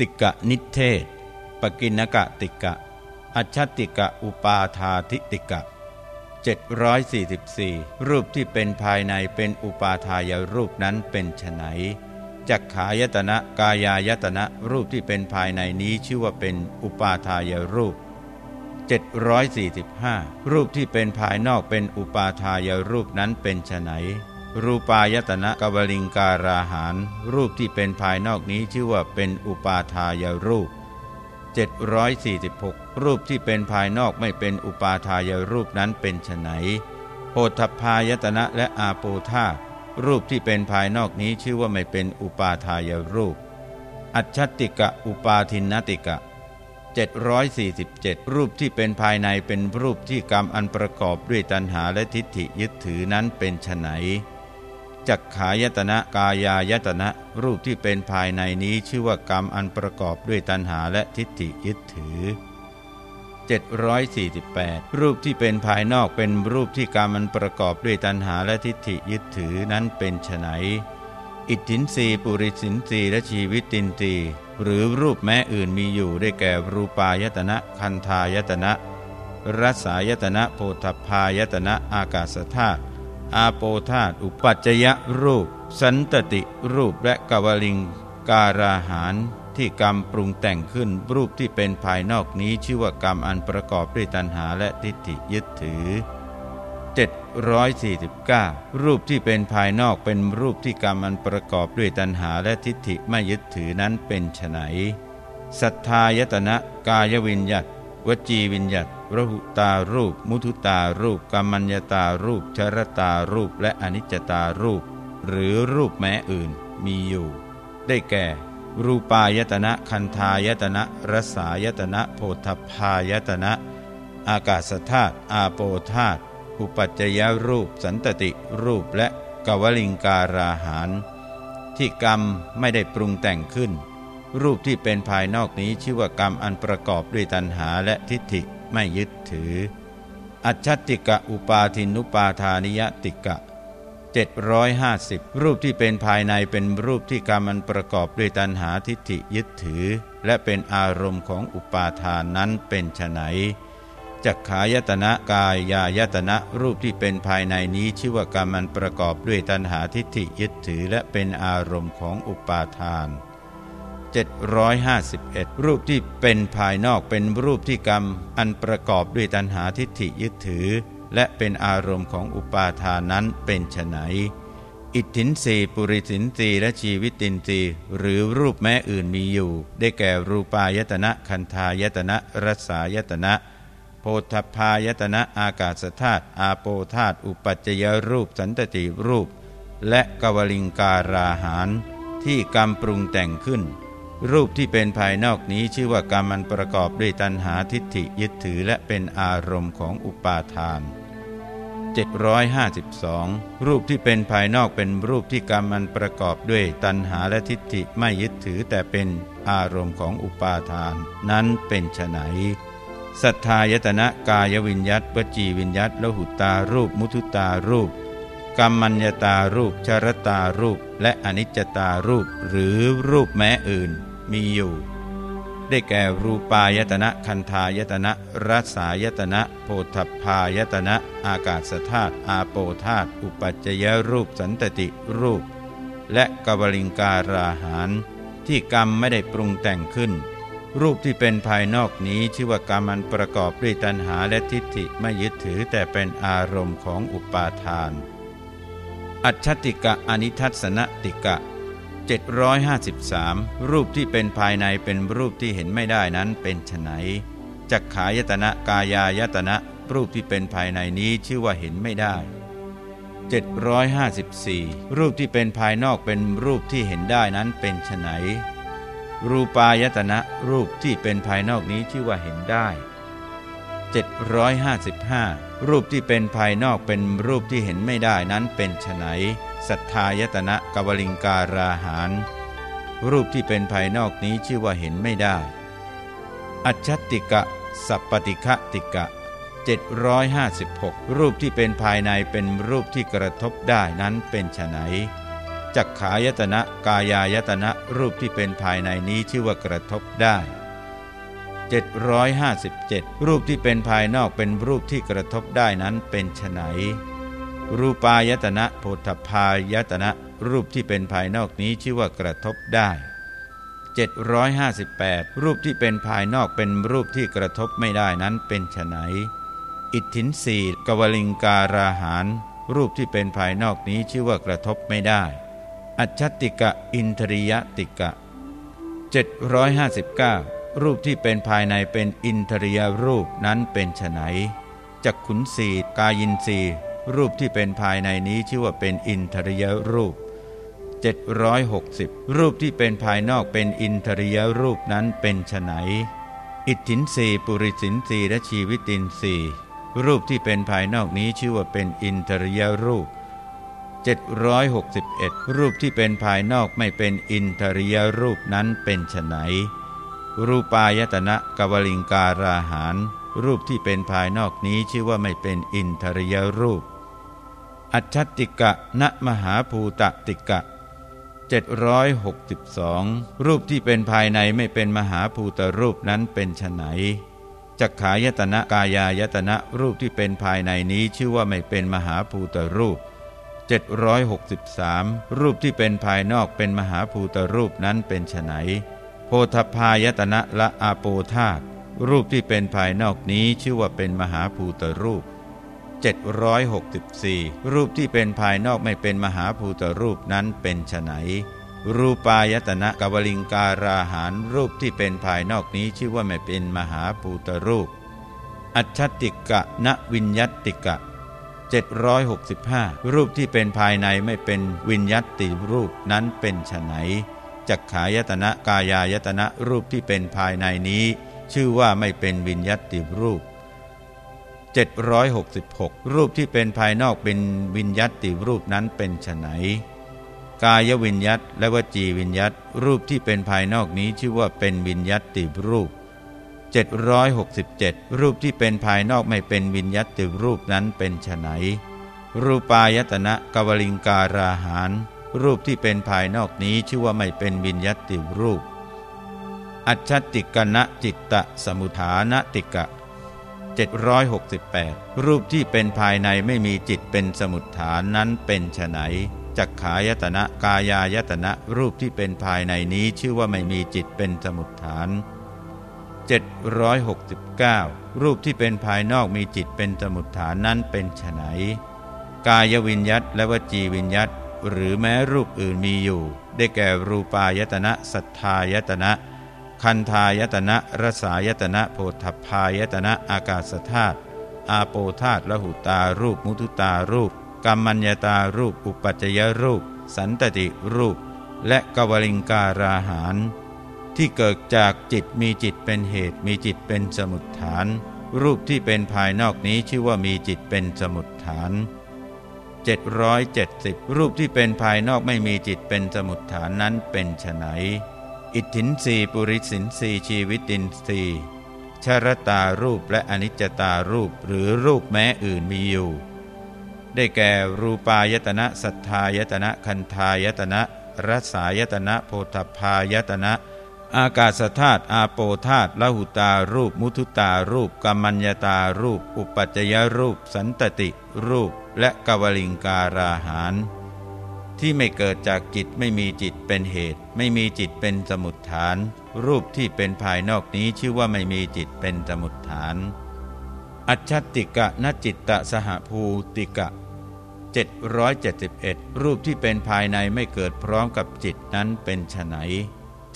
ติกะนิเทศ ปกินกะติกะ อัชติกะอุปาทาทิติกะ 744 รูปที่เป็นภายในเป็นอุปาทายรูปนั้นเป็นไฉนจักขายตนะกายายตนะรูปที่เป็นภายในนี้ชื่อว่าเป็นอุปาทายรูป 745 รูปที่เป็นภายนอกเป็นอุปาทายรูปนั้นเป็นไฉน รูปายตนะกวลิงการาหาร รูปที่เป็นภายนอกนี้ชื่อว่าเป็นอุปาทายรูป 746 รูปที่เป็นภายนอกไม่เป็นอุปาทายรูปนั้นเป็นไนโพธพายตนะและอาโปธารูปที่เป็นภายนอกนี้ชื่อว่าไม่เป็นอุปาทายรูป อัจฉติกะอุปาทินติกะ 747 รูปที่เป็นภายในเป็นรูปที่กรรมอันประกอบด้วยตัณหาและทิฏฐิยึดถือนั้นเป็นไฉน จักขายตนะกายายตนะ รูปที่เป็นภายในนี้ชื่อว่ากรรมอันประกอบด้วยตัณหาและทิฏฐิยึดถือ 748 รูปที่เป็นภายนอกเป็นรูปที่กรรมอันประกอบด้วยตัณหาและทิฏฐิยึดถือนั้นเป็นไฉนอิทธินรีปุริสินรีและชีวิตินรีหรือรูปแม้อื่นมีอยู่ได้แก่รูปายตนะคันธายตนะ รัสายตนะโพธพายตนะอากาศธาตุ อาโปธาตอุปัจจยรูป สันตติรูปและกวลิง การาหารที่กรรมปรุงแต่งขึ้นรูปที่เป็นภายนอกนี้ชื่อว่ากรรมอันประกอบด้วยตัณหาและทิฏฐิยึดถือ 749 รูปที่เป็นภายนอกเป็นรูปที่กรรมอันประกอบด้วยตัณหาและทิฏฐิไม่ยึดถือนั้นเป็นไฉนสัทธายตนะกายวิญญัตวจีวิญญัต ระหุตารูป มุทุตารูปกัมมัญญตารูปชรตารูปและอนิจจตารูป หรือรูปแม้อื่นมีอยู่ ได้แก่ รูปายตนะคันธายตนะรสายตนะโพธพายตนะ อากาศธาตุอาโปธาตุอุปัจจยรูป สันตติรูปและกวลิงการาหาร ที่กรรมไม่ได้ปรุงแต่งขึ้น รูปที่เป็นภายนอกนี้ชื่อว่ากรรมอันประกอบด้วยตัณหาและทิฏฐิ ไม่ยึดถือ อัจฉติกะอุปาทินุปาทานิยติกะ 750 รูปที่เป็นภายในเป็นรูปที่กรรมันประกอบด้วยตัณหาทิฏฐิยึดถือ และเป็นอารมณ์ของอุปาทานนั้นเป็นไฉนจักขายตนะกายยายตนะรูปที่เป็นภายในนี้ชื่อว่ากรรมันประกอบด้วยตัณหาทิฏฐิยึดถือ และเป็นอารมณ์ของอุปาทาน 751 รูปที่เป็นภายนอกเป็นรูปที่กรรม อันประกอบด้วยตัณหาทิฏฐิยึดถือ และเป็นอารมณ์ของอุปาทานนั้นเป็นไฉนอิทธินสีปุริสินสีและชีวิตินสีหรือรูปแม้อื่นมีอยู่ ได้แก่รูปายตนะคันธายตนะรสายตนะ โพธพายตนะอากาศธาตุอาโปธาตุอุปัจจยรูปสันตติรูป และกวลิงการาหารที่กรรมปรุงแต่งขึ้น รูปที่เป็นภายนอกนี้ชื่อว่ากรรมันประกอบด้วยตัณหาทิฏฐิยึดถือและเป็นอารมณ์ของอุปาทาน 752 รูปที่เป็นภายนอกเป็นรูปที่กรรมันประกอบด้วยตัณหาและทิฏฐิไม่ยึดถือแต่เป็นอารมณ์ของอุปาทาน นั้นเป็นไฉนสัทธายตนะกายวิญยัตวจีวิญยัตละหุตารูป มุทุตารูปกรรมัญญตารูปชรตารูป และอนิจจตารูป หรือรูปแม้อื่น มีอยู่ ได้แก่รูปายตนะคันธายตนะรัสายตนะ โพธพายตนะ อากาศธาตุอาโปธาตุอุปัจจยรูปสันตติรูป และกบลิงการาหาร ที่กรรมไม่ได้ปรุงแต่งขึ้น รูปที่เป็นภายนอกนี้ชื่อว่ากรรมันประกอบด้วยตัณหาและทิฏฐิไม่ยึดถือแต่เป็นอารมณ์ของอุปาทาน อัจฉติกะอนิทัศนติกะ 753 รูปที่เป็นภายในเป็นรูปที่เห็นไม่ได้นั้นเป็นไฉนจักขายตนะกายายตนะรูปที่เป็นภายในนี้ชื่อว่าเห็นไม่ได้ 754 รูปที่เป็นภายนอกเป็นรูปที่เห็นได้นั้นเป็นไฉนรูปายตนะรูปที่เป็นภายนอกนี้ชื่อว่าเห็นได้ 755 รูปที่เป็นภายนอกเป็นรูปที่เห็นไม่ได้นั้นเป็นไฉนสัทธายตนะกวลิงการาหารรูปที่เป็นภายนอกนี้ชื่อว่าเห็นไม่ได้ อัจฉติกะ สัปปติคะติกะ 756 รูปที่เป็นภายในเป็นรูปที่กระทบได้นั้นเป็นไฉนจักขายตนะกายายตนะรูปที่เป็นภายในนี้ชื่อว่ากระทบได้ 757 รูปที่เป็นภายนอกเป็นรูปที่กระทบได้นั้นเป็นไฉนรูปายตนะโพธพายตนะรูปที่เป็นภายนอกนี้ชื่อว่ากระทบได้ 758 รูปที่เป็นภายนอกเป็นรูปที่กระทบไม่ได้นั้นเป็นไฉนอิทธินสีกวลิงการาหารรูปที่เป็นภายนอกนี้ชื่อว่ากระทบไม่ได้ อัจฉติกะอินทริยติกะ 759 รูปที่เป็นภายในเป็นอินทริยรูปนั้นเป็นไฉนจักขุนสีกายินสีรูปที่เป็นภายในนี้ชื่อว่าเป็นอินทริยรูป 760 รูปที่เป็นภายนอกเป็นอินทริยรูปนั้นเป็นไฉนอิทธินสีปุริสินสีและชีวิตินสีรูปที่เป็นภายนอกนี้ชื่อว่าเป็นอินทริยรูป 761 รูปที่เป็นภายนอกไม่เป็นอินทริยรูปนั้นเป็นไฉน รูปายตนะกวลิงการาหาร รูปที่เป็นภายนอกนี้ชื่อว่าไม่เป็นอินทริยรูป อัจฉติกะณมหาภูตติกะ 762 รูปที่เป็นภายในไม่เป็นมหาภูตรูปนั้นเป็นไฉนจักขายตนะกายายตนะรูปที่เป็นภายในนี้ชื่อว่าไม่เป็นมหาภูตรูป 763 รูปที่เป็นภายนอกเป็นมหาภูตรูปนั้นเป็นไฉน โพธพายตนะละอาโปธาตรูปที่เป็นภายนอกนี้ชื่อว่าเป็นมหาภูตรูป 764 รูปที่เป็นภายนอกไม่เป็นมหาภูตรูปนั้นเป็นไฉนรูปายตนะกวลิงการาหารรูปที่เป็นภายนอกนี้ชื่อว่าไม่เป็นมหาภูตรูป อัจฉติกะณวิญญัติกะ 765 รูปที่เป็นภายในไม่เป็นวิญญัติรูปนั้นเป็นไฉน จักขายตนะกายายตนะรูปที่เป็นภายในนี้ ชื่อว่าไม่เป็นวิญญัติรูป 766 รูปที่เป็นภายนอกเป็นวิญญัติรูปนั้นเป็นไฉนกายวิญยัตและวจีวิญยัตรูปที่เป็นภายนอกนี้ชื่อว่าเป็นวิญยัตติรูป 767 รูปที่เป็นภายนอกไม่เป็นวิญยัตติรูปนั้นเป็นไฉนรูปายตนะกวลิงการาหาร รูปที่เป็นภายนอกนี้ชื่อว่าไม่เป็นวิญยัตติรูป อัจฉติกณะจิตตะสมุฐานติกะ 768 รูปที่เป็นภายในไม่มีจิตเป็นสมุทฐานนั้นเป็นไฉนจักขายตนะกายายตนะรูปที่เป็นภายในนี้ชื่อว่าไม่มีจิตเป็นสมุทฐาน 769 รูปที่เป็นภายนอกมีจิตเป็นสมุทฐานนั้นเป็นไฉนกายวิญยัตและวจีวิญยัต หรือแม้รูปอื่นมีอยู่ ได้แก่รูปายตนะสัทธายตนะ คันธายตนะรสายตนะโพธพายตนะอากาศธาตุอาโปธาตุละหุตารูปมุทุตารูปกรรมัญญาตารูปอุปัจจยรูป สันตติรูป และกวลิงการาหาร ที่เกิดจากจิตมีจิตเป็นเหตุมีจิตเป็นสมุดฐาน รูปที่เป็นภายนอกนี้ชื่อว่ามีจิตเป็นสมุดฐาน 770 รูปที่เป็นภายนอกไม่มีจิตเป็นสมุดฐานนั้นเป็นไฉนอิทธินสีปุริสินสีชีวิตินสีชรตารูปและอนิจจตารูปหรือรูปแม้อื่นมีอยู่ ได้แก่รูปายตนะสัทธายตนะคันธายตนะรัสายตนะโพธพายตนะ อากาศธาตุอาโปธาตุละหุตารูป มุทุตารูปกัมมัญญตารูป อุปัจจยรูป สันตติรูป และกวลิงการาหาร ที่ไม่เกิดจากจิตไม่มีจิตเป็นเหตุ ไม่มีจิตเป็นสมุดฐาน รูปที่เป็นภายนอกนี้ชื่อว่าไม่มีจิตเป็นสมุดฐาน อัจฉติกะนจิตตสหภูติกะ 771 รูปที่เป็นภายในไม่เกิดพร้อมกับจิตนั้นเป็นไฉน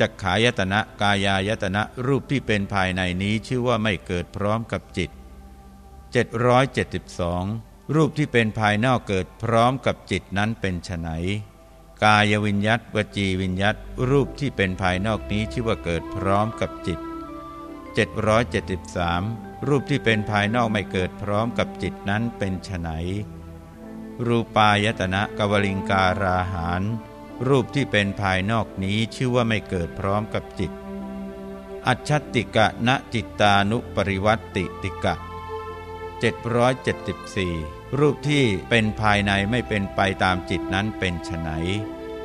จักขายตนะกายายตนะรูปที่เป็นภายในนี้ชื่อว่าไม่เกิดพร้อมกับจิต 772 รูปที่เป็นภายนอกเกิดพร้อมกับจิตนั้นเป็นไฉนกายวิญยัตวจีวิญยัตรูปที่เป็นภายนอกนี้ชื่อว่าเกิดพร้อมกับจิต 773 รูปที่เป็นภายนอกไม่เกิดพร้อมกับจิตนั้นเป็นไฉนรูปายตนะกวลิงการาหารรูปที่เป็นภายนอกนี้ชื่อว่าไม่เกิดพร้อมกับจิต อัจฉติกะณจิตตานุปริวัติติกะ 774 รูปที่เป็นภายในไม่เป็นไปตามจิตนั้นเป็นไฉน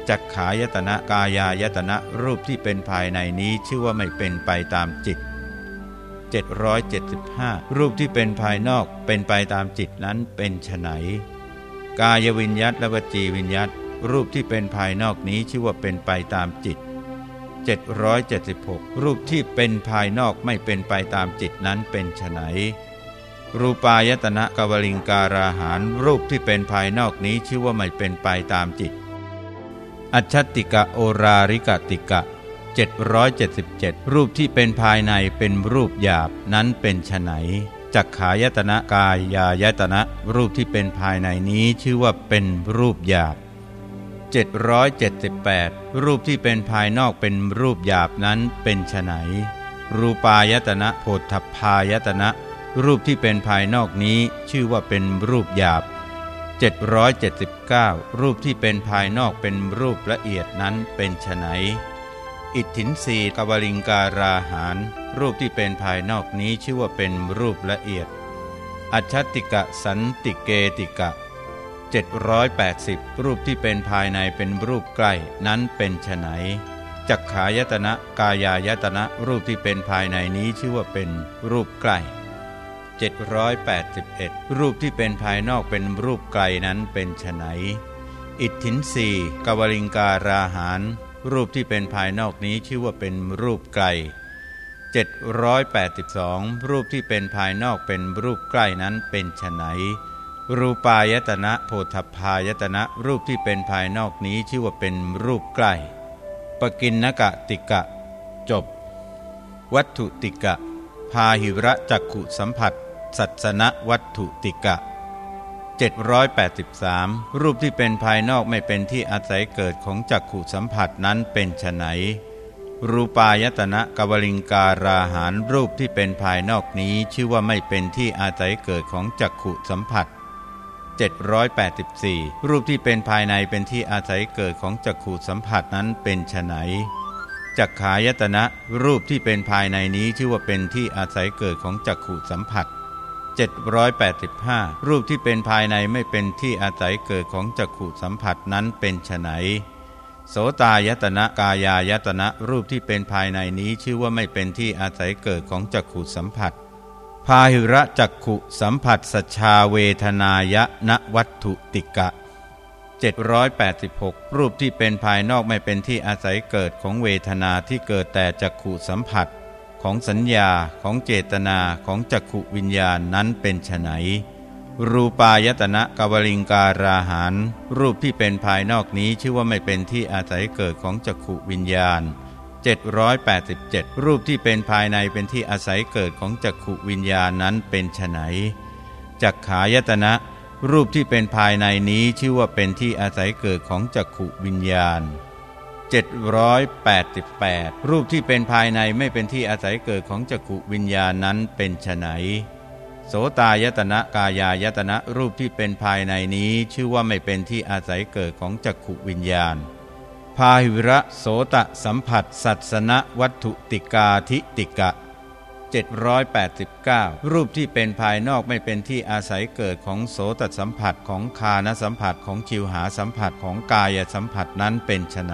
จักขายตนะกายายตนะรูปที่เป็นภายในนี้ชื่อว่าไม่เป็นไปตามจิต 775 รูปที่เป็นภายนอกเป็นไปตามจิตนั้นเป็นไฉนกายวิญยัตและวจีวิญยัตรูปที่เป็นภายนอกนี้ชื่อว่าเป็นไปตามจิต 776 รูปที่เป็นภายนอกไม่เป็นไปตามจิตนั้นเป็นไฉน รูปายตนะกวลิงการาหารรูปที่เป็นภายนอกนี้ชื่อว่าไม่เป็นไปตามจิต อัจฉติกะโอราริกติกะ 777 รูปที่เป็นภายในเป็นรูปหยาบนั้นเป็นไฉนจักขายตนะกายยายตนะรูปที่เป็นภายในนี้ชื่อว่าเป็นรูปหยาบ 778 รูปที่เป็นภายนอกเป็นรูปหยาบนั้นเป็นไฉนรูปายตนะโพธพายตนะ รูปที่เป็นภายนอกนี้ชื่อว่าเป็นรูปหยาบ 779 รูปที่เป็นภายนอกเป็นรูปละเอียดนั้นเป็นไฉนอิทธินสีกวลิงการาหารรูปที่เป็นภายนอกนี้ชื่อว่าเป็นรูปละเอียด อัจฉติกะสันติเกติกะ 780 รูปที่เป็นภายในเป็นรูปใกล้นั้นเป็นไฉนจักขายตนะกายายตนะรูปที่เป็นภายในนี้ชื่อว่าเป็นรูปใกล้ 781 รูปที่เป็นภายนอกเป็นรูปไกลนั้นเป็นไฉนอิทธินสีกวลิงการาหารรูปที่เป็นภายนอกนี้ชื่อว่าเป็นรูปไกล 782 รูปที่เป็นภายนอกเป็นรูปใกล้นั้นเป็นไฉนรูปายตนะโพธพายตนะรูปที่เป็นภายนอกนี้ชื่อว่าเป็นรูปใกล้ ปกินนกะติกะ จบ วัตถุติกะ พาหิระจักขุสัมผัส สัสนวัตถุติกะ 783 รูปที่เป็นภายนอกไม่เป็นที่อาศัยเกิดของจักขุสัมผัสนั้นเป็นไฉนรูปายตนะกวลิงการาหารรูปที่เป็นภายนอกนี้ชื่อว่าไม่เป็นที่อาศัยเกิดของจักขุสัมผัส 784 รูปที่เป็นภายในเป็นที่อาศัยเกิดของจักขุสัมผัสนั้นเป็นไฉนจักขายตนะรูปที่เป็นภายในนี้ชื่อว่าเป็นที่อาศัยเกิดของจักขุสัมผัส 785 รูปที่เป็นภายในไม่เป็นที่อาศัยเกิดของจักขุสัมผัสนั้นเป็นไฉนโสตายตนะกายายตนะรูปที่เป็นภายในนี้ชื่อว่าไม่เป็นที่อาศัยเกิดของจักขุสัมผัส พาหิระจักขุสัมผัสสชาเวทนายะณวัตถุติกะ 786 รูปที่เป็นภายนอกไม่เป็นที่อาศัยเกิดของเวทนาที่เกิดแต่จักขุสัมผัส ของสัญญาของเจตนาของจักขุวิญญาณนั้นเป็นไฉนรูปายตนะกวลิงการาหารรูปที่เป็นภายนอกนี้ชื่อว่าไม่เป็นที่อาศัยเกิดของจักขุวิญญาณ 787 รูปที่เป็นภายในเป็นที่อาศัยเกิดของจักขุวิญญาณนั้นเป็นไฉนจักขายตนะ รูปที่เป็นภายในนี้ชื่อว่าเป็นที่อาศัยเกิดของจักขุวิญญาณ 788 รูปที่เป็นภายในไม่เป็นที่อาศัยเกิดของจักขุวิญญาณนั้นเป็นไฉนโสตายตนะกายายตนะรูปที่เป็นภายในนี้ชื่อว่าไม่เป็นที่อาศัยเกิดของจักขุวิญญาณ พาหิระโสตสัมผัส สัสนวัตถุติกาธิติกะ 789 รูปที่เป็นภายนอกไม่เป็นที่อาศัยเกิดของโสตสัมผัสของคานสัมผัสของชิวหาสัมผัสของกายสัมผัสนั้นเป็นไฉน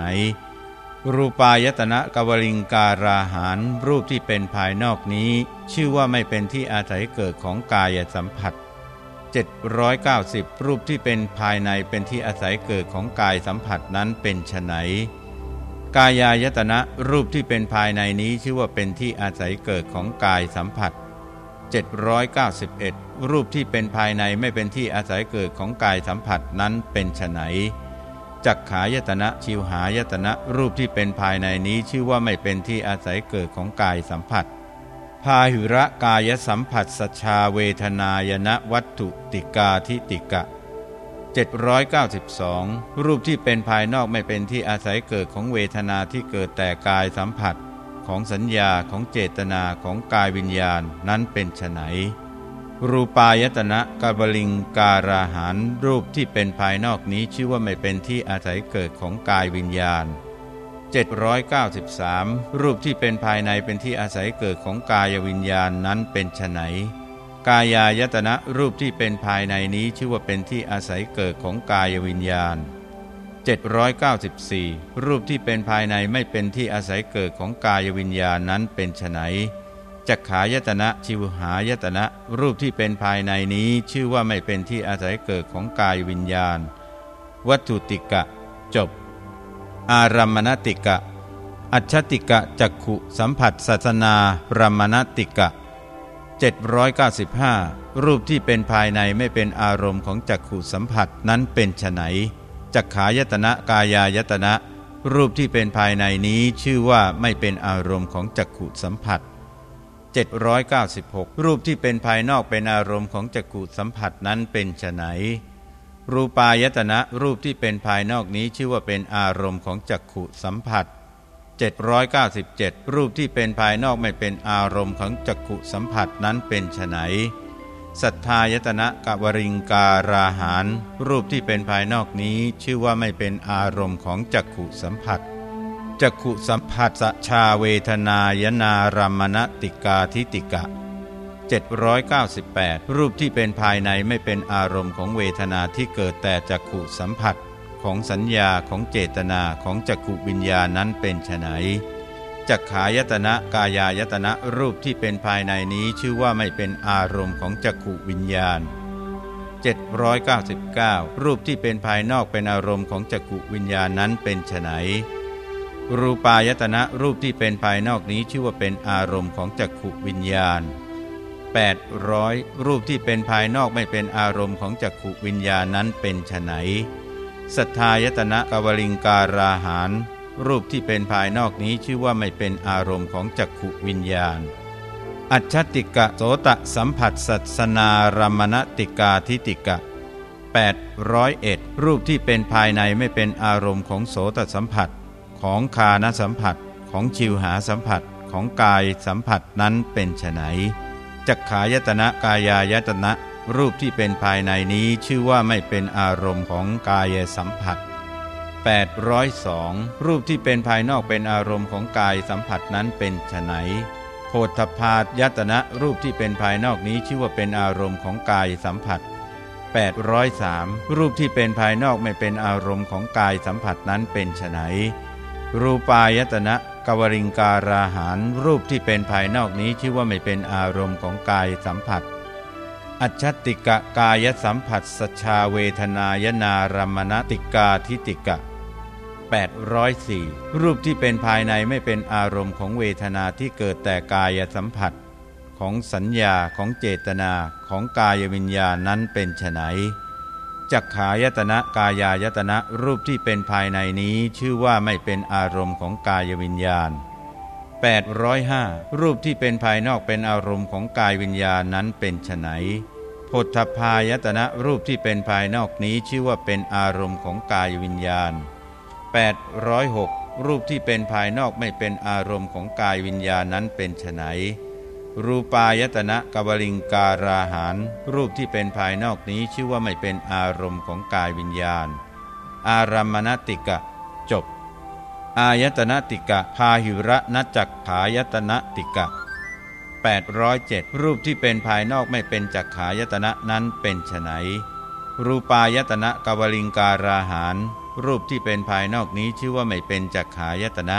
รูปายตนะกวลิงการาหารรูปที่เป็นภายนอกนี้ ชื่อว่าไม่เป็นที่อาศัยเกิดของกายสัมผัส 790 รูปที่เป็นภายในเป็นที่อาศัยเกิดของกายสัมผัสนั้นเป็นไฉน กายายตนะรูปที่เป็นภายในนี้ชื่อว่าเป็นที่อาศัยเกิดของกายสัมผัส 791 รูปที่เป็นภายในไม่เป็นที่อาศัยเกิดของกายสัมผัสนั้นเป็นไฉนจักขายตนะชิวหายตนะรูปที่เป็นภายในนี้ชื่อว่าไม่เป็นที่อาศัยเกิดของกายสัมผัส พาหิระกายสัมผัสสชาเวทนายนะวัตถุติกาทิติกะ 792 รูปที่เป็นภายนอกไม่เป็นที่อาศัยเกิดของเวทนาที่เกิดแต่กายสัมผัส ของสัญญาของเจตนาของกายวิญญาณนั้นเป็นไฉนรูปายตนะกาบลิงการาหารรูปที่เป็นภายนอกนี้ชื่อว่าไม่เป็นที่อาศัยเกิดของกายวิญญาณ 793 รูปที่เป็นภายในเป็นที่อาศัยเกิดของกายวิญญาณนั้นเป็นไฉน กายายตนะรูปที่เป็นภายในนี้ชื่อว่าเป็นที่อาศัยเกิดของกายวิญญาณ 794 รูปที่เป็นภายในไม่เป็นที่อาศัยเกิดของกายวิญญาณนั้นเป็นไฉนจักขายตนะชิวหายตนะ รูปที่เป็นภายในนี้ชื่อว่าไม่เป็นที่อาศัยเกิดของกายวิญญาณ วัตถุติกะ จบ อารัมมณติกะ อัจฉติกะจักขุสัมผัสสัสนารัมมณติกะ 795 รูปที่เป็นภายในไม่เป็นอารมณ์ของจักขุสัมผัสนั้นเป็นไฉนจักขายตนะกายายตนะ รูปที่เป็นภายในนี้ชื่อว่าไม่เป็นอารมณ์ของจักขุสัมผัส 796 รูปที่เป็นภายนอกเป็นอารมณ์ของจักขุสัมผัสนั้นเป็นไฉนรูปายตนะรูปที่เป็นภายนอกนี้ชื่อว่าเป็นอารมณ์ของจักขุสัมผัส 797 รูปที่เป็นภายนอกไม่เป็นอารมณ์ของจักขุสัมผัสนั้นเป็นไฉนสัทธายตนะกวริงการาหารรูปที่เป็นภายนอกนี้ชื่อว่าไม่เป็นอารมณ์ของจักขุสัมผัสจักขุสัมผัสสชาเวทนายนารามณติกาทิติกะ 798 รูปที่เป็นภายในไม่เป็นอารมณ์ของเวทนาที่เกิดแต่จักขุสัมผัส ของสัญญาของเจตนาของจักขุวิญญาณนั้นเป็นไฉนจักขายตนะกายายตนะรูปที่เป็นภายในนี้ชื่อว่าไม่เป็นอารมณ์ของจักขุวิญญาณ 799 รูปที่เป็นภายนอกเป็นอารมณ์ของจักขุวิญญาณนั้นเป็นไฉนรูปายตนะรูปที่เป็นภายนอกนี้ชื่อว่าเป็นอารมณ์ของจักขุวิญญาณ 800 รูปที่เป็นภายนอกไม่เป็นอารมณ์ของจักขุวิญญาณนั้นเป็นไฉน สัทธายตนะกวลิงการาหารรูปที่เป็นภายนอกนี้ชื่อว่าไม่เป็นอารมณ์ของจักขุวิญญาณ อัจฉติกะโสตสัมผัสสัสนารมณติกาทิติกะ 801 รูปที่เป็นภายในไม่เป็นอารมณ์ของโสตสัมผัส ของคานสัมผัส ของชิวหาสัมผัส ของกายสัมผัสนั้นเป็นไฉนจักขายตนะกายายตนะ รูปที่เป็นภายในนี้ชื่อว่าไม่เป็นอารมณ์ของกายสัมผัส 802 รูปที่เป็นภายนอกเป็นอารมณ์ของกายสัมผัสนั้นเป็นไฉนโพธพาตยตนะรูปที่เป็นภายนอกนี้ชื่อว่าเป็นอารมณ์ของกายสัมผัส 803 รูปที่เป็นภายนอกไม่เป็นอารมณ์ของกายสัมผัสนั้นเป็นไฉนรูปายตนะกวริงการาหารรูปที่เป็นภายนอกนี้ชื่อว่าไม่เป็นอารมณ์ของกายสัมผัส อัจฉติกะกายสัมผัสสชาเวทนายนารมณติกาทิติกะ 804 รูปที่เป็นภายในไม่เป็นอารมณ์ของเวทนาที่เกิดแต่กายสัมผัส ของสัญญาของเจตนาของกายวิญญาณนั้นเป็นไฉนจักขายตนะกายายตนะรูปที่เป็นภายในนี้ชื่อว่าไม่เป็นอารมณ์ของกายวิญญาณ 805 รูปที่เป็นภายนอกเป็นอารมณ์ของกายวิญญาณนั้นเป็นไฉน พธพายตนะรูปที่เป็นภายนอกนี้ชื่อว่าเป็นอารมณ์ของกายวิญญาณ 806 รูปที่เป็นภายนอกไม่เป็นอารมณ์ของกายวิญญาณนั้นเป็นไนรูปายตนะกบลิงการาหารรูปที่เป็นภายนอกนี้ชื่อว่าไม่เป็นอารมณ์ของกายวิญญาณ อารมมณติกะ จบ อายตนะติกะ พาหิระนจักขายตนะติกะ 807 รูปที่เป็นภายนอกไม่เป็นจักขายตนะนั้นเป็นไฉนรูปายตนะกบลิงการาหารรูปที่เป็นภายนอกนี้ชื่อว่าไม่เป็นจักขายตนะ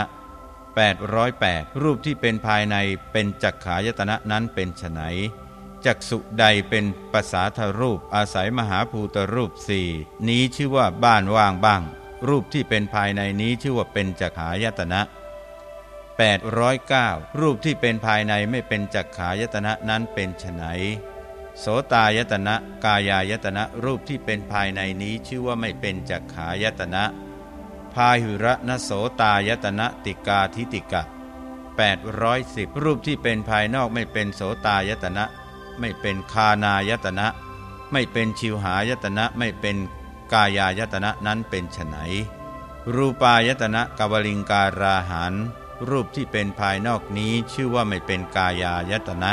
808 รูปที่เป็นภายในเป็นจักขายตนะนั้นเป็นไฉนจักสุใดเป็นภาษาทรูปอาศัยมหาภูตรูปสี่นี้ชื่อว่าบ้านว่างบ้าง รูปที่เป็นภายในนี้ชื่อว่าเป็นจักขายตนะ 809 รูปที่เป็นภายในไม่เป็นจักขายตนะนั้นเป็นไฉนโสตายตนะกายายตนะรูปที่เป็นภายในนี้ชื่อว่าไม่เป็นจักขายตนะ พาหุระนโสตายตนะติกาทิติกะ810 รูปที่เป็นภายนอกไม่เป็นโสตายตนะ ไม่เป็นคานายตนะ ไม่เป็นชิวหายตนะไม่เป็นกายายตนะนั้นเป็นไฉนรูปายตนะกวลิงการาหา รูปที่เป็นภายนอกนี้ชื่อว่าไม่เป็นกายายตนะ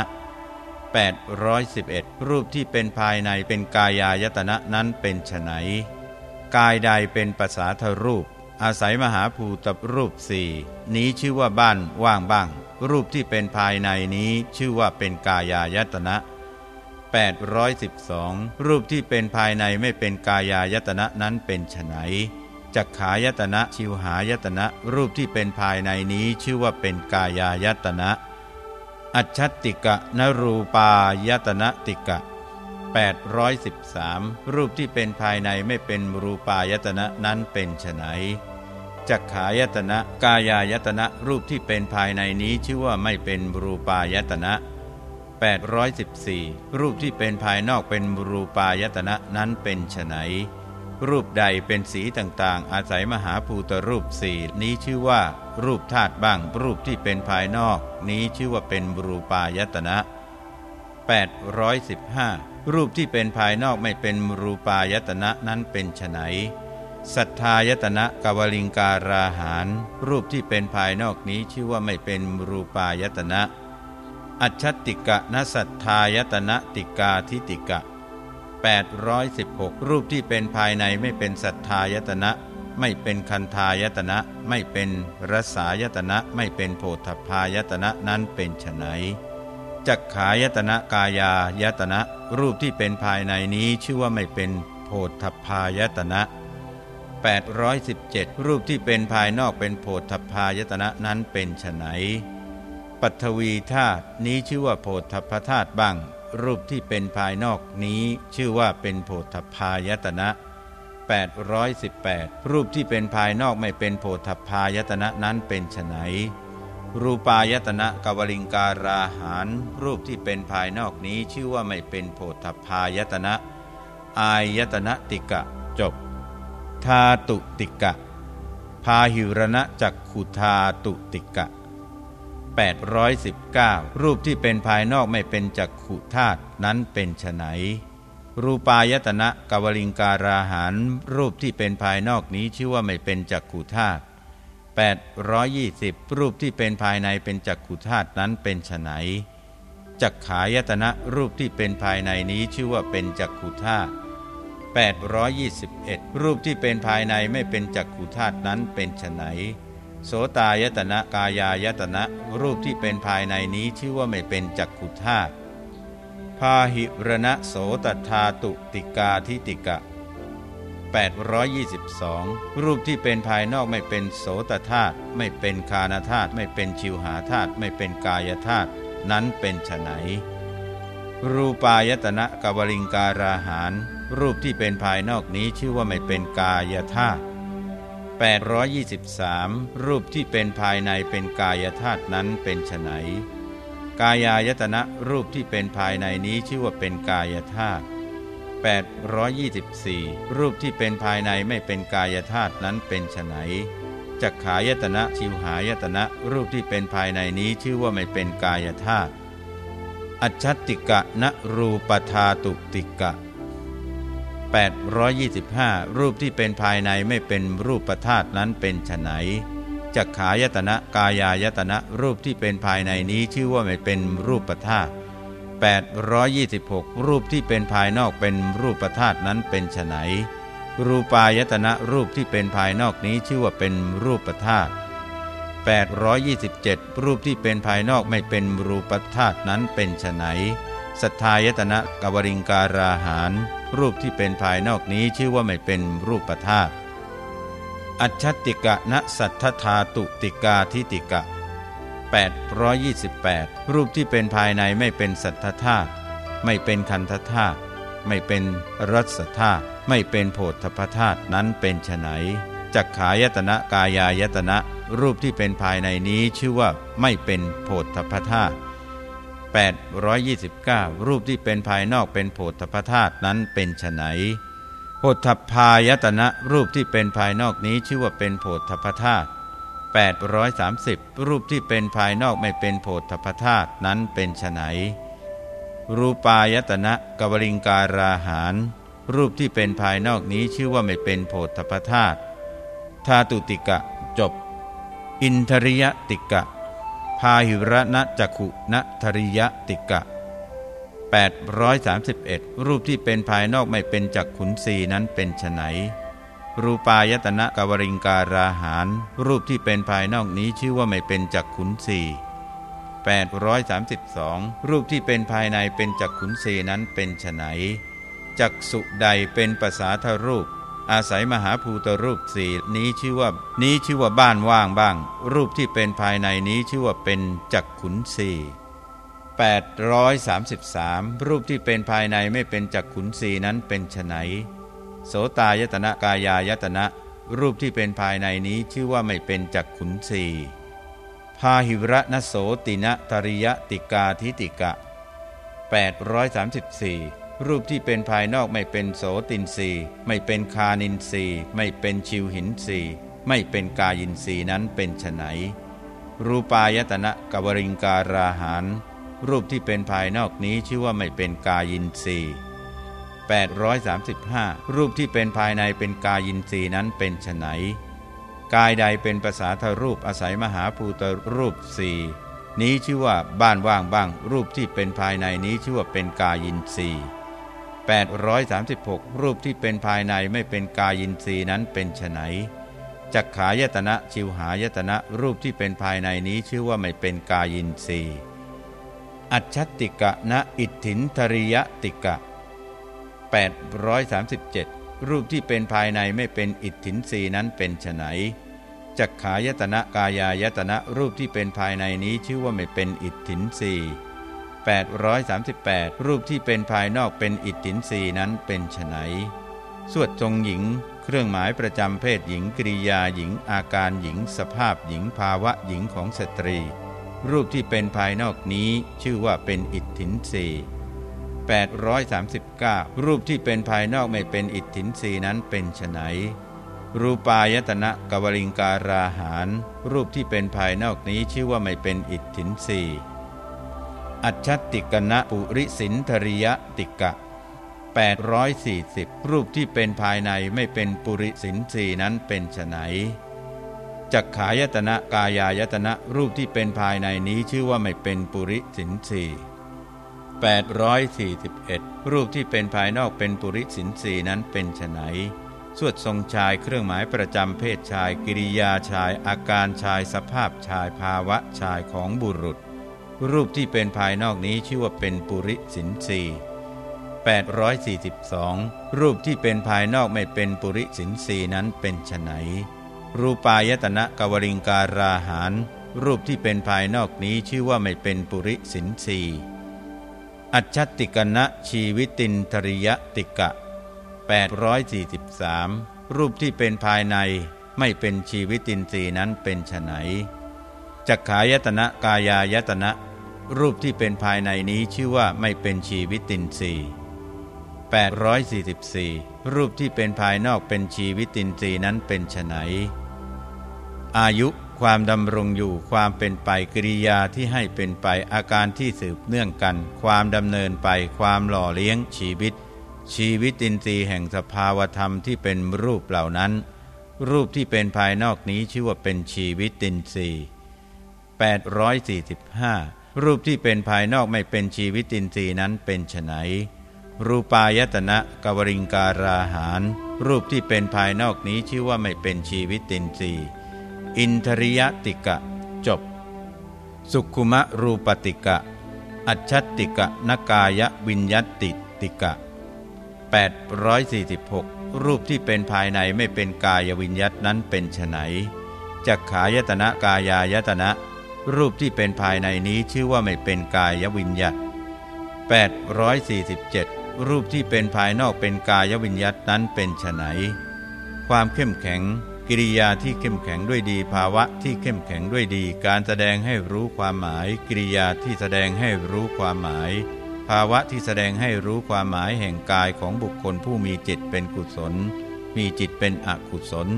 811 รูปที่เป็นภายในเป็นกายายตนะนั้นเป็นไฉนกายใดเป็นภาษาทรูป อาศัยมหาภูตรูปสี่นี้ชื่อว่าบ้านว่างบ้าง รูปที่เป็นภายในนี้ชื่อว่าเป็นกายายตนะ 812 รูปที่เป็นภายในไม่เป็นกายายตนะนั้นเป็นไฉน จักขายตนะชิวหายตนะรูปที่เป็นภายในนี้ชื่อว่าเป็นกายายตนะ อัจฉติกะนรูปายตนะติกะ 813 รูปที่เป็นภายในไม่เป็นรูปายตนะนั้นเป็นไฉนจักขายตนะกายายตนะรูปที่เป็นภายในนี้ชื่อว่าไม่เป็นรูปายตนะ 814 รูปที่เป็นภายนอกเป็นรูปายตนะนั้นเป็นไฉน รูปใดเป็นสีต่างๆ อาศัยมหาภูตรูปสี่นี้ชื่อว่า รูปธาตุบ้าง รูปที่เป็นภายนอก นี้ชื่อว่าเป็นรูปายตนะ 815 รูปที่เป็นภายนอกไม่เป็นรูปายตนะนั้นเป็นไฉนสัทธายตนะกวลิงการาหารรูปที่เป็นภายนอกนี้ชื่อว่าไม่เป็นรูปายตนะ อัจฉติกะนสัทธายตนะติกาทิติกะ 816 รูปที่เป็นภายในไม่เป็นสัทธายตนะ ไม่เป็นคันธายตนะ ไม่เป็นรสายตนะ ไม่เป็นโพธพายตนะนั้นเป็นไฉนจักขายตนะกายายตนะ รูปที่เป็นภายในนี้ชื่อว่าไม่เป็นโพธพายตนะ817 รูปที่เป็นภายนอกเป็นโพธพายตนะนั้นเป็นไฉนปัทวีธาตุนี้ชื่อว่าโพธพธาตุบ้าง รูปที่เป็นภายนอกนี้ชื่อว่าเป็นโพธพายตนะ 818 รูปที่เป็นภายนอกไม่เป็นโพธพายตนะนั้นเป็นไฉนรูปายตนะกวลิงการาหารรูปที่เป็นภายนอกนี้ชื่อว่าไม่เป็นโพธพายตนะ อายตนะติกะจบทาตุติกะ พาหิรณะจักขุทาตุติกะ 819 รูปที่เป็นภายนอกไม่เป็นจักขุธาตุนั้นเป็นไฉนรูปายตนะกวลิงการาหารรูปที่เป็นภายนอกนี้ชื่อว่าไม่เป็นจักขุธาตุ820 รูปที่เป็นภายในเป็นจักขุธาตุนั้นเป็นไฉนจักขายตนะรูปที่เป็นภายในนี้ชื่อว่าเป็นจักขุธาตุ821 รูปที่เป็นภายในไม่เป็นจักขุธาตุนั้นเป็นไฉน โสตายตนะกายายตนะรูปที่เป็นภายในนี้ชื่อว่าไม่เป็นจักขุธาตุพาหิรณะโสตธาตุติกาทิติกะ 822 รูปที่เป็นภายนอกไม่เป็นโสตธาตุไม่เป็นคานธาตุไม่เป็นชิวหาธาตุไม่เป็นกายธาตุนั้นเป็นไฉนรูปายตนะกวลิงการาหาร รูปที่เป็นภายนอกนี้ชื่อว่าไม่เป็นกายธาตุ 823 รูปที่เป็นภายในเป็นกายธาตุนั้นเป็นไฉนกายายตนะรูปที่เป็นภายในนี้ชื่อว่าเป็นกายธาตุ824 รูปที่เป็นภายในไม่เป็นกายธาตุนั้นเป็นไฉนจักขายตนะชิวหายตนะรูปที่เป็นภายในนี้ชื่อว่าไม่เป็นกายธาตุอัจฉติกะนรูปธาตุติกะ 825 รูปที่เป็นภายในไม่เป็นรูปธาตนั้นเป็นไนจักขายตนะกายายตนะรูปที่เป็นภายในนี้ชื่อว่าไม่เป็นรูปธาต826 รูปที่เป็นภายนอกเป็นรูปธาตนั้นเป็นไนรูปายตนะรูปที่เป็นภายนอกนี้ชื่อว่าเป็นรูปธาต827 รูปที่เป็นภายนอกไม่เป็นรูปธาตุนั้นเป็นไฉนสัทธายตนะกวริงการาหาร รูปที่เป็นภายนอกนี้ชื่อว่าไม่เป็นรูปธาตุอัจฉติกะณสัทธธาตุติกาทิติกะ 828 รูปที่เป็นภายในไม่เป็นสัทธธาตุไม่เป็นคันธธาตุไม่เป็นรัศธาตุไม่เป็นโพธพธาตุนั้นเป็นไฉนจักขายตนะกายายตนะ รูปที่เป็นภายในนี้ชื่อว่าไม่เป็นโพธพธาตุ 829 รูปที่เป็นภายนอกเป็นโพธพธาตุนั้นเป็นไฉนโพธพายตนะรูปที่เป็นภายนอกนี้ชื่อว่าเป็นโพธพธาตุ830 รูปที่เป็นภายนอกไม่เป็นโพธพธาตุนั้นเป็นไฉนรูปายตนะกวลิงการาหาร รูปที่เป็นภายนอกนี้ชื่อว่าไม่เป็นโพธพธาตุธาตุติกะจบ อินทริยติกะ พาหิระณจักขุณทริยติกะ 831 รูปที่เป็นภายนอกไม่เป็นจักขุนสีนั้นเป็นไฉนรูปายตนะกวริงการาหารรูปที่เป็นภายนอกนี้ชื่อว่าไม่เป็นจักขุนสี832 รูปที่เป็นภายในเป็นจักขุนสีนั้นเป็นไฉนจักสุใดเป็นภาษาทรูป อาศัยมหาภูตรูปสี่นี้ชื่อว่านี้ชื่อว่าบ้านว่างบ้าง รูปที่เป็นภายในนี้ชื่อว่าเป็นจักขุนสี่833 รูปที่เป็นภายในไม่เป็นจักขุนสีนั้นเป็นไฉนโสตายตนะกายายตนะ รูปที่เป็นภายในนี้ชื่อว่าไม่เป็นจักขุนสีพาหิระนโสตินะตริยติกาทิติกะ 834 รูปที่เป็นภายนอกไม่เป็นโสตินสีไม่เป็นคานินสีไม่เป็นชิวหินสีไม่เป็นกายินสีนั้นเป็นไฉนรูปายตนะกวริงการาหารรูปที่เป็นภายนอกนี้ชื่อว่าไม่เป็นกายินรีย์835 รูปที่เป็นภายในเป็นกายินรีนั้นเป็นไฉนกายใดเป็นภาษาทรูปอาศัยมหาภูตรูปสี่นี้ชื่อว่าบ้านว่างบ้าง รูปที่เป็นภายในนี้ชื่อว่าเป็นกายินทรีย์ 836 รูปที่เป็นภายในไม่เป็นกายินทรีย์นั้นเป็นไฉนจักขายตนะชิวหายตนะรูปที่เป็นภายในนี้ชื่อว่าไม่เป็นกายินทรีย์อัจฉติกะณอิทธินทริยติกะ 837 รูปที่เป็นภายในไม่เป็นอิทธินสีนั้นเป็นไฉนจักขายตนะกายายตนะรูปที่เป็นภายในนี้ชื่อว่าไม่เป็นอิทธินสี 838 รูปที่เป็นภายนอกเป็นอิทธินสีนั้นเป็นไฉนสวดทรงหญิง เครื่องหมายประจำเพศหญิงกริยาหญิง อาการหญิง สภาพหญิงภาวะหญิงของสตรี รูปที่เป็นภายนอกนี้ชื่อว่าเป็นอิทธินสี839 รูปที่เป็นภายนอกไม่เป็นอิทธินสีนั้นเป็นไฉนรูปายตนะกวลิงการาหาร รูปที่เป็นภายนอกนี้ชื่อว่าไม่เป็นอิทธินสี อัจฉติกณะปุริสินทริยติกะ 840 รูปที่เป็นภายในไม่เป็นปุริสินสีนั้นเป็นไฉนจักขายตนะกายายตนะรูปที่เป็นภายในนี้ชื่อว่าไม่เป็นปุริสินสี841 รูปที่เป็นภายนอกเป็นปุริสินสีนั้นเป็นไฉนสวดทรงชายเครื่องหมายประจำเพศชาย กิริยาชายอาการชายสภาพชายภาวะชายของบุรุษ รูปที่เป็นภายนอกนี้ชื่อว่าเป็นปุริสินสี842 รูปที่เป็นภายนอกไม่เป็นปุริสินสีนั้นเป็นไฉนรูปายตนะกวริงการาหารรูปที่เป็นภายนอกนี้ชื่อว่าไม่เป็นปุริสินสีอัจฉติกณะชีวิตินทริยติกะ 843 รูปที่เป็นภายในไม่เป็นชีวิตินทรีนั้นเป็นไฉนจักขายตนะกายายตนะ รูปที่เป็นภายในนี้ชื่อว่าไม่เป็นชีวิตินทรีย์844 รูปที่เป็นภายนอกเป็นชีวิตินทรีย์นั้นเป็นไฉนอายุความดำรงอยู่ความเป็นไปกิริยาที่ให้เป็นไปอาการที่สืบเนื่องกัน ความดำเนินไปความหล่อเลี้ยงชีวิต ชีวิตินทรีย์แห่งสภาวธรรมที่เป็นรูปเหล่านั้น รูปที่เป็นภายนอกนี้ชื่อว่าเป็นชีวิตินทรีย์845 รูปที่เป็นภายนอกไม่เป็นชีวิตินทรีย์นั้นเป็นไฉนรูปายตนะกวริงการาหาร รูปที่เป็นภายนอกนี้ชื่อว่าไม่เป็นชีวิตินทรีย์อินทริยติกะ จบ สุขุมะรูปติกะ อัจฉติกะนกายวิญญติติกะ 846 รูปที่เป็นภายในไม่เป็นกายวิญญัตนั้นเป็นไฉนจักขายตนะกายายตนะ รูปที่เป็นภายในนี้ชื่อว่าไม่เป็นกายวิญญัต847 รูปที่เป็นภายนอกเป็นกายวิญญัตนั้นเป็นไฉนความเข้มแข็ง กิริยาที่เข้มแข็งด้วยดีภาวะที่เข้มแข็งด้วยดี การแสดงให้รู้ความหมาย กิริยาที่แสดงให้รู้ความหมาย ภาวะที่แสดงให้รู้ความหมายแห่งกายของบุคคลผู้มีจิตเป็นกุศล มีจิตเป็นอกุศล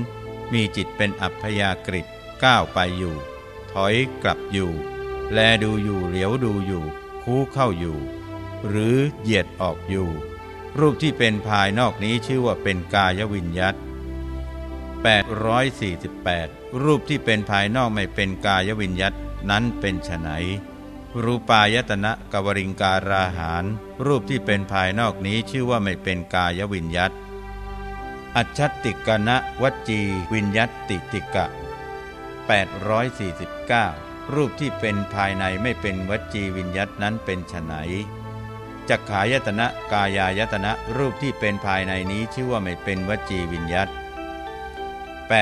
มีจิตเป็นอัพยากฤิก้าวไปอยู่ อยกลับอยู่ แลดูอยู่เหลียวดูอยู่ คู่เข้าอยู่ หรือเหยียดออกอยู่ รูปที่เป็นภายนอกนี้ชื่อว่าเป็นกายวิญญัต848 รูปที่เป็นภายนอกไม่เป็นกายวิญญัตนั้นเป็นไฉนรูปายตนะกวริงการาหาร รูปที่เป็นภายนอกนี้ชื่อว่าไม่เป็นกายวิญญัตอัจฉติกณะวจีวิญญัตติติกะ 849 รูปที่เป็นภายในไม่เป็นวจีวิญญัตนั้นเป็นไฉนจักขายตนะกายายตนะรูปที่เป็นภายในนี้ชื่อว่าไม่เป็นวจีวิญยัต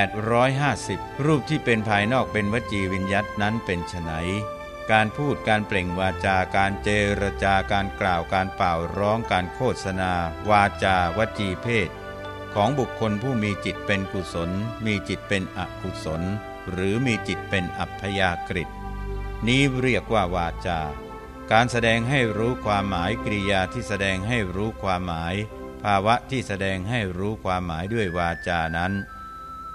850 รูปที่เป็นภายนอกเป็นวจีวิญยัตนั้นเป็นไฉนการพูดการเปล่งวาจาการเจรจาการกล่าวการเป่าร้องการโฆษณา วาจาวจีเพศ ของบุคคลผู้มีจิตเป็นกุศล มีจิตเป็นอกุศล หรือมีจิตเป็นอัพยากฤินี้เรียกว่าวาจา การแสดงให้รู้ความหมายกริยาที่แสดงให้รู้ความหมาย ภาวะที่แสดงให้รู้ความหมายด้วยวาจานั้น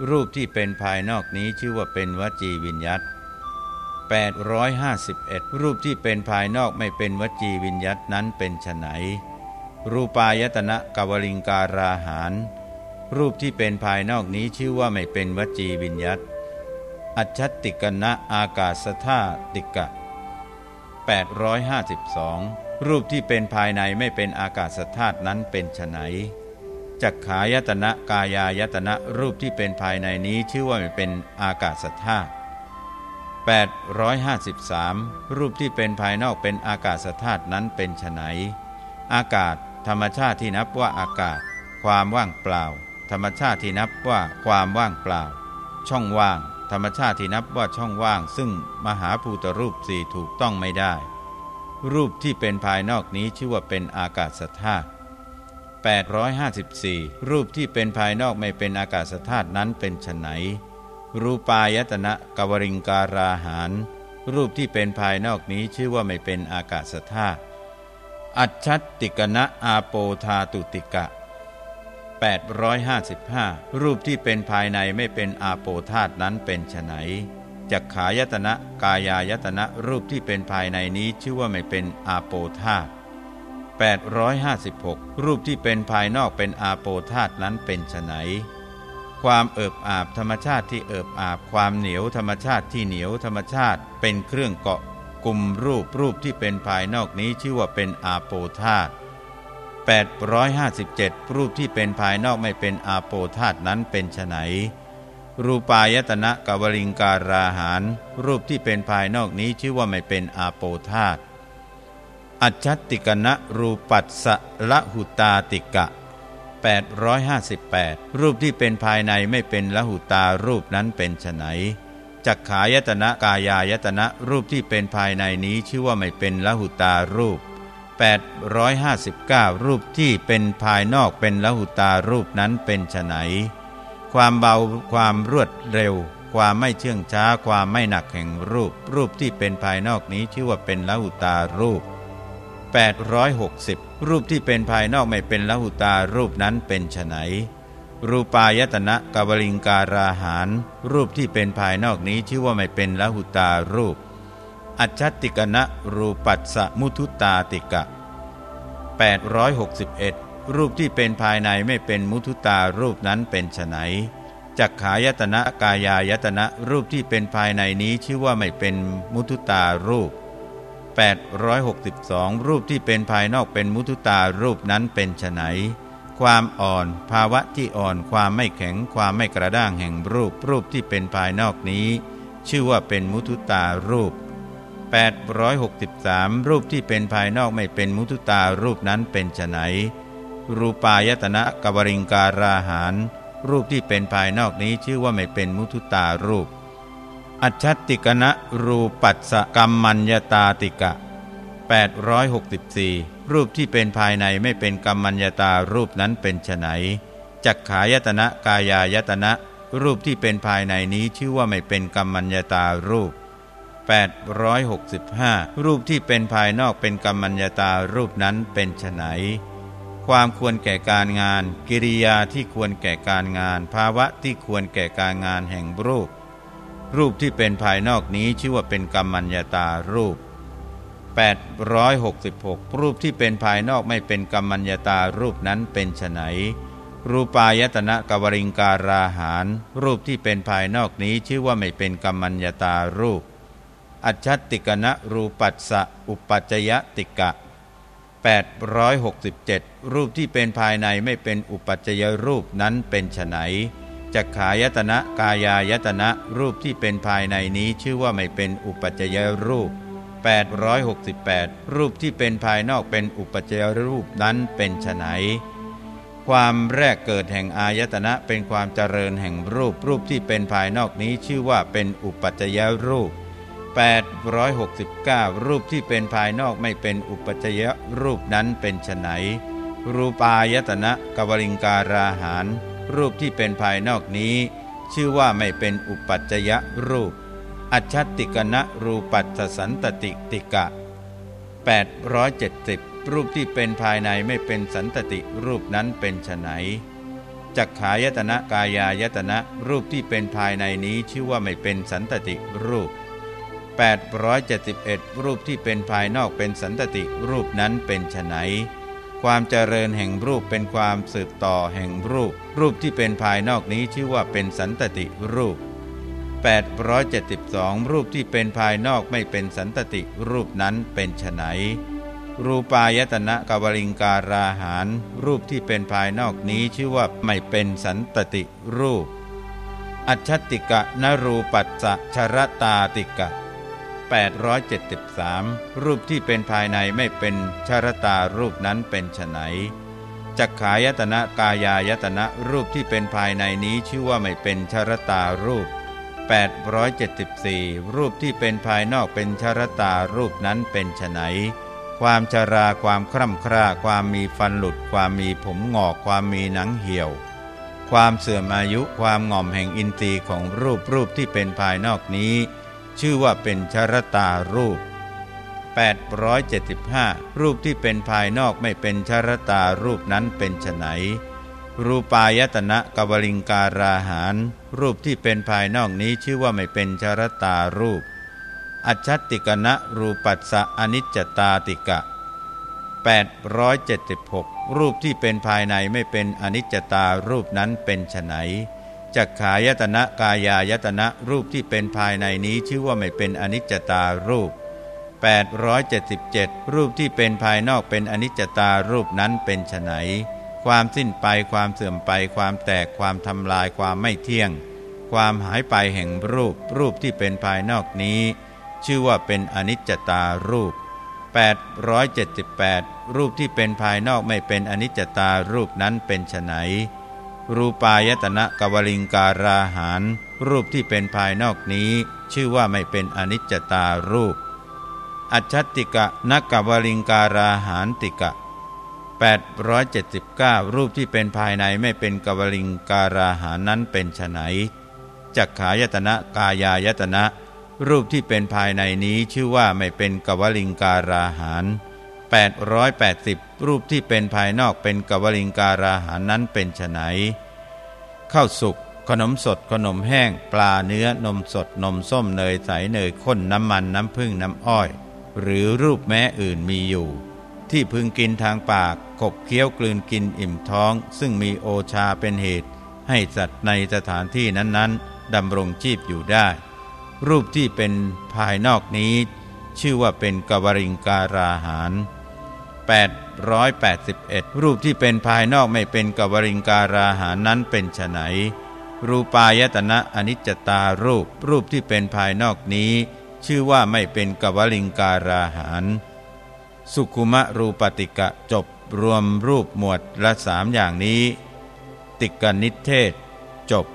รูปที่เป็นภายนอกนี้ชื่อว่าเป็นวจีวิญยัต851 รูปที่เป็นภายนอกไม่เป็นวจีวิญยัตนั้นเป็นไฉนรูปายตนะกวลิงการาหารรูปที่เป็นภายนอกนี้ชื่อว่าไม่เป็นวจีวิญยัต อัจฉติกนะอากาศธาติกะ 852 รูปที่เป็นภายในไม่เป็นอากาศธาตุนั้นเป็นไฉนจักขายตนะกายายตนะรูปที่เป็นภายในนี้ชื่อว่าไม่เป็นอากาศธาตุ853 รูปที่เป็นภายนอกเป็นอากาศธาตุนั้นเป็นไฉนอากาศ ธรรมชาติที่นับว่าอากาศ ความว่างเปล่า ธรรมชาติที่นับว่าความว่างเปล่า ช่องว่าง ธรรมชาติที่นับว่าช่องว่าง ซึ่งมหาภูตรูปสี่ถูกต้องไม่ได้ รูปที่เป็นภายนอกนี้ชื่อว่าเป็นอากาศธาตุ854 รูปที่เป็นภายนอกไม่เป็นอากาศธาตุนั้นเป็นไฉนรูปายตนะกวริงการาหาร รูปที่เป็นภายนอกนี้ชื่อว่าไม่เป็นอากาศธาตุอัจฉติกนะอาโปธาตุติกะ 855 รูปที่เป็นภายในไม่เป็นอาโปธาตุนั้นเป็นไฉนจักขายตนะกายายตนะรูปที่เป็นภายในนี้ชื่อว่าไม่เป็นอาโปธาตุ856 รูปที่เป็นภายนอกเป็นอาโปธาตุนั้นเป็นไฉนความเอิบอาบธรรมชาติที่เอิบอาบความเหนียวธรรมชาติที่เหนียวธรรมชาติเป็นเครื่องเกาะกลุ่มรูปรูปที่เป็นภายนอกนี้ชื่อว่าเป็นอาโปธาตุ 857 รูปที่เป็นภายนอกไม่เป็นอาโปธาตุนั้นเป็นไฉนรูปายตนะกวลิงการาหารรูปที่เป็นภายนอกนี้ชื่อว่าไม่เป็นอาโปธาตุอัจฉติกนะรูปัสสะละหุตาติกะ 858 รูปที่เป็นภายในไม่เป็นละหุตารูปนั้นเป็นไฉนจักขายตนะกายายตนะรูปที่เป็นภายในนี้ชื่อว่าไม่เป็นละหุตารูป 859 รูปที่เป็นภายนอกเป็นละหุตารูปนั้นเป็นไฉนความเบาความรวดเร็ว ความไม่เชื่องช้า ความไม่หนักแห่งรูป รูปที่เป็นภายนอกนี้ชื่อว่าเป็นละหุตารูป 860 รูปที่เป็นภายนอกไม่เป็นละหุตารูปนั้นเป็นไฉนรูปายตนะกวลิงการาหารรูปที่เป็นภายนอกนี้ชื่อว่าไม่เป็นละหุตารูป อัจฉติกนะรูปัสสมุทุตาติกะ 861 รูปที่เป็นภายในไม่เป็นมุทุตารูปนั้นเป็นไฉนจักขายตนะกายายตนะรูปที่เป็นภายในนี้ชื่อว่าไม่เป็นมุทุตารูป 862 รูปที่เป็นภายนอกเป็นมุทุตารูปนั้นเป็นไฉนความอ่อน ภาวะที่อ่อนความไม่แข็งความไม่กระด้างแห่งรูป รูปที่เป็นภายนอกนี้ ชื่อว่าเป็นมุทุตารูป 863 รูปที่เป็นภายนอกไม่เป็นมุทุตารูปนั้นเป็นไนรูปายตนะกวริงการาหารรูปที่เป็นภายนอกนี้ชื่อว่าไม่เป็นมุทุตารูป อัจฉติกณะรูปัสกรรมัญญตาติกะ 864 รูปที่เป็นภายในไม่เป็นกรรมัญญตารูปนั้นเป็นไนจักขายตนะกายายตนะ รูปที่เป็นภายในนี้ชื่อว่าไม่เป็นกรรมัญญตารูป 865 รูปที่เป็นภายนอกเป็นกรรมัญญาตารูปนั้นเป็นไฉนความควรแก่การงาน กิริยาที่ควรแก่การงาน ภาวะที่ควรแก่การงานแห่งรูป รูปที่เป็นภายนอกนี้ชื่อว่าเป็นกรรมัญญาตารูป 866 รูปที่เป็นภายนอกไม่เป็นกรรมัญญาตารูปนั้นเป็นไฉนรูปายตนะกวริงการาหารรูปที่เป็นภายนอกนี้ชื่อว่าไม่เป็นกรรมัญญาตารูป อัจฉติกนะรูปัสสะอุปัจจยติกะ 867 รูปที่เป็นภายในไม่เป็นอุปัจจยรูปนั้นเป็นไฉนจักขายตนะกายายตนะรูปที่เป็นภายในนี้ชื่อว่าไม่เป็นอุปัจจยรูป 868 รูปที่เป็นภายนอกเป็นอุปัจจยรูปนั้นเป็นไฉนความแรกเกิดแห่งอายตนะเป็นความเจริญแห่งรูปรูปที่เป็นภายนอกนี้ชื่อว่าเป็นอุปัจยรูป 869 รูปที่เป็นภายนอกไม่เป็นอุปจยรูปนั้นเป็นไฉนรูปายตนะกวลิงการาหาร รูปที่เป็นภายนอกนี้ ชื่อว่าไม่เป็นอุปัจจยรูป อัจฉติกณะรูปัสสันตติติกะ 870 รูปที่เป็นภายในไม่เป็นสันตติรูปนั้นเป็นไฉนจักขายตนะกายายตนะรูปที่เป็นภายในนี้ชื่อว่าไม่เป็นสันตติรูป 871 รูปที่เป็นภายนอกเป็นสันตติรูปนั้นเป็นไฉนความเจริญแห่งรูปเป็นความสืบต่อแห่งรูป รูปที่เป็นภายนอกนี้ชื่อว่าเป็นสันตติรูป 872 รูปที่เป็นภายนอกไม่เป็นสันตติรูปนั้นเป็นไฉนรูปายตนะกวลิงการาหาร รูปที่เป็นภายนอกนี้ชื่อว่าไม่เป็นสันตติรูป อัจฉติกะนรูปัสสะชรตาติกะ 873 รูปที่เป็นภายในไม่เป็นชรตารูปนั้นเป็นไฉนจักขายตนะกายายตนะรูปที่เป็นภายในนี้ชื่อว่าไม่เป็นชรตารูป 874 รูปที่เป็นภายนอกเป็นชรตารูปนั้นเป็นไฉนความชราความคร่ำคร่า ความมีฟันหลุด ความมีผมงอก ความมีหนังเหี่ยว ความเสื่อมอายุความง่อมแห่งอินทรีย์ของรูปรูปที่เป็นภายนอกนี้ ชื่อว่าเป็นชรตารูป 875 รูปที่เป็นภายนอกไม่เป็นชรตารูปนั้นเป็นไฉนรูปายตนะกวลิงการาหารรูปที่เป็นภายนอกนี้ชื่อว่าไม่เป็นชรตารูป อัจฉติกณะรูปัสสะอนิจจตาติกะ 876 รูปที่เป็นภายในไม่เป็นอนิจจตารูปนั้นเป็นไฉน จักขายตนะกายายตนะรูปที่เป็นภายในนี้ชื่อว่าไม่เป็นอนิจจตารูป 877 รูปที่เป็นภายนอกเป็นอนิจจตารูปนั้นเป็นไฉนความสิ้นไปความเสื่อมไป ความแตกความทำลายความไม่เที่ยง ความหายไปแห่งรูป รูปที่เป็นภายนอกนี้ ชื่อว่าเป็นอนิจจตารูป 878 รูปที่เป็นภายนอกไม่เป็นอนิจจตารูปนั้นเป็นไฉน รูปายตนะกวลิงการาหาร รูปที่เป็นภายนอกนี้ ชื่อว่าไม่เป็นอนิจจตารูป อัจฉติกะนักกวลิงการาหารติกะ 879 รูปที่เป็นภายในไม่เป็นกวลิงการาหารนั้นเป็นไฉนจักขายตนะกายายตนะ รูปที่เป็นภายในนี้ชื่อว่าไม่เป็นกวลิงการาหาร 880 รูปที่เป็นภายนอกเป็นกวลิงการาหารนั้นเป็นไฉนข้าวสุกขนมสดขนมแห้ง ปลาเนื้อนมสดนมส้มเนยใสเนยข้นน้ำมันน้ำผึ้งน้ำอ้อย หรือรูปแม้อื่นมีอยู่ ที่พึงกินทางปากขบเคี้ยวกลืนกินอิ่มท้อง ซึ่งมีโอชาเป็นเหตุ ให้สัตว์ในสถานที่นั้นๆดำรงชีพอยู่ได้ รูปที่เป็นภายนอกนี้ ชื่อว่าเป็นกวริงการาหาร 881 รูปที่เป็นภายนอกไม่เป็นกวริงการาหานั้นเป็นไฉนรูปายตนะอนิจจตารูป รูปที่เป็นภายนอกนี้ ชื่อว่าไม่เป็นกวลิงการาหารสุขุมะรูปติกะจบรวมรูปหมวดละสามอย่างนี้ ติกนิเทศจบ